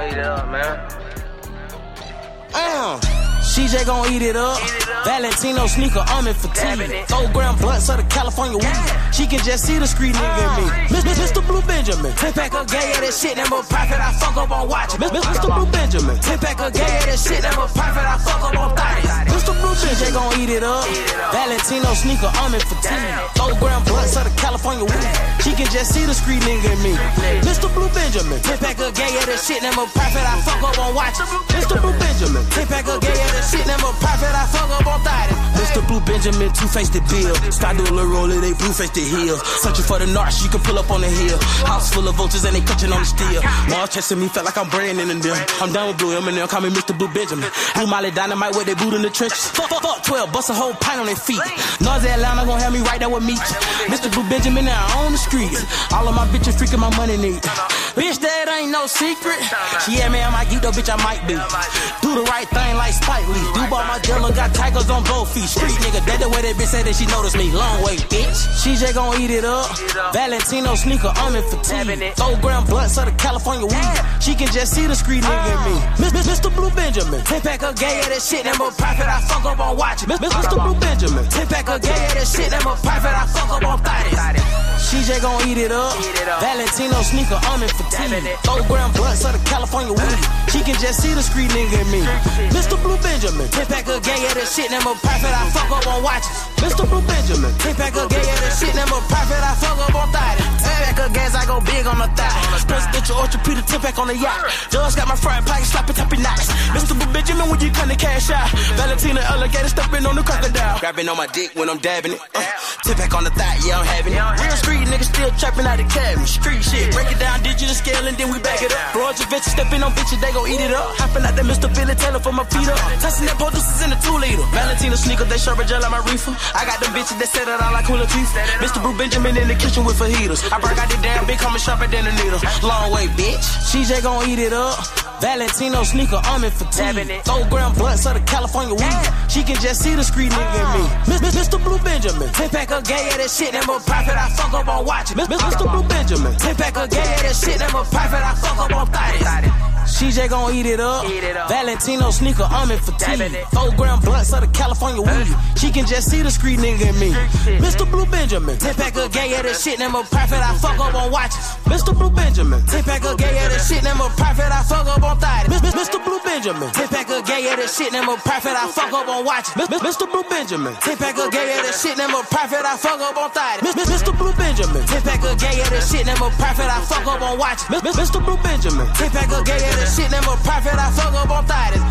gonna eat it up, man. Uh, CJ gon' eat it up. Valentino sneaker, I'm in fatigue. Throw gram blunts of the California weed. She can just see the street nigga in me. Miss- Miss- Mr. Blue Benjamin. 10 pack of gay at that shit, that more profit. I fuck up on watching. Miss- Miss- Mr. Blue Benjamin. 10 pack of gay at that shit, that more profit. I fuck up on thotties. Mr. Blue CJ gon' eat it up. Valentino sneaker, I'm in fatigue. Throw gram blunts of the California weed. She can just see the street nigga in me. Mr. Blue Benjamin. 10 pack of gay at that shit, more profit. I fuck up on watching. Mr. Blue Benjamin. 10 pack of gay at that shit, more profit. I fuck up on thotties. Mr. Blue Benjamin, two faced the bill. Start doing a roller, they blue faced the hill. Searching for the narcs, you can pull up on the hill. House full of vultures and they clutching on the steel. Mars chasing me, felt like I'm Brandon and them. I'm done with Blue Eminem, call me Mr. Blue Benjamin. Blue Molly Dynamite with they boot in the trenches. Fuck, fuck, fuck 12, bust a whole pint on their feet. Nausea Atlanta gon' have me right there with me. Mr. Blue Benjamin now on the streets. All of my bitches freaking my money need. Bitch, that ain't no secret. She yeah, man, I might geek though, bitch, I might be. Do the right thing like Spike Lee. Do bought my dealer, got tigers on both feet. Street nigga, that the way that bitch said that she noticed me. Long way, bitch. She CJ gon' eat it up. Valentino sneaker, I'm in fatigue. Throw gram blunts of the California weed. She can just see the street nigga in me. Mr. Blue Benjamin. 10 pack of gay at that shit, that more profit. I fuck up on watching. Mr. Blue Benjamin. 10 pack of gay at that shit, that more profit. I fuck up on thotties. CJ gon' eat it up. Valentino sneaker, I'm in fatigue. Throw gram blunts of the California weed. She can just see the street nigga in me. Mr. Blue Benjamin. 10 pack of gay at that shit, more profit. I fuck up on watches. Mr. Blue Benjamin. 10 pack of gay at that shit, more profit. I fuck up on thotties. 10 pack of gas, I go big on the thigh. Presidential orthopedic 10 pack on the yacht. Judge got my frying pocket, slapping, tapping nice. Mr. Benjamin, when you come to cash out. Valentina alligator stepping on the crocodile. Grabbing on my dick when I'm dabbing it. Uh, 10 pack on the thigh, yeah, I'm having it. Real street niggas still trapping out the cabin. Street shit. Break it down, digital scale, and then we back it up. Roger bitches stepping on bitches, they gon' eat it up. Hopping out that Mr. Billy Taylor for my feet up. Testing that producers in the two liter. Valentino sneaker, they sharp gel on my reefer. I got them bitches that set it out like cooler teeth. Mr. Blue Benjamin in the kitchen with fajitas. I break out the damn big, coming sharper than a needle. Long way, bitch. CJ gon' eat it up. Valentino sneaker, I'm in fatigue. Throw gram blunts of the California weed. She can just see the street nigga in me. Miss, Miss, Mr. Blue Benjamin. 10 pack of gay at that shit, that more profit. I fuck up on watching. Miss, Miss, Mr. Blue Benjamin. 10 pack of gay at that shit, that more profit. I fuck up on thotties. CJ gon' eat it up. Eat it up. Valentino sneaker, I'm in fatigue. Throw gram blunts of the California weed. She can just see the street nigga in me. Mr. Blue Benjamin. 10 pack of gay at shit, that more profit. I fuck up on watches. Mr. Blue Benjamin. 10 pack of gay at shit, that more profit. I fuck up on thotties. Mr. Blue Benjamin. 10 pack of gay at that shit, that more profit. I fuck up on Miss- Mr. Blue Benjamin. 10 pack of gay at that shit, that more profit. I fuck up on Miss- Mr. Blue Benjamin. 10 pack of gay at that shit, that more profit. I fuck up on Miss- Mr. Blue Benjamin. 10 pack of gay at that shit, that more profit. I fuck up on thotties.